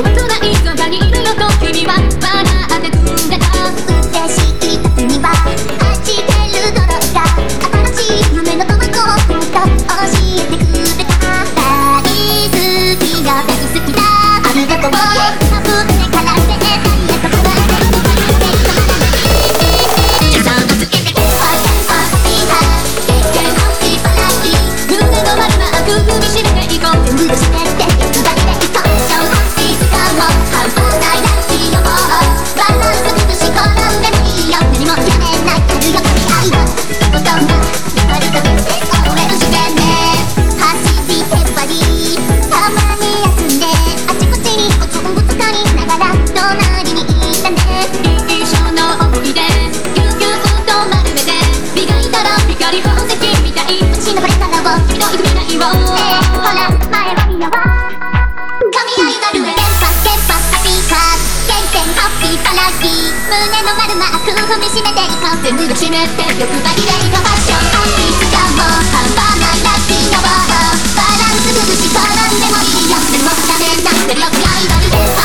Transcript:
我们都 Thank you. 胸の丸マーク踏みしめていこう全部湿って欲張りでイドファッションアーティストも半端なラッキーなボードバランス崩し転んでもいいよでもダメになってるよアイドルです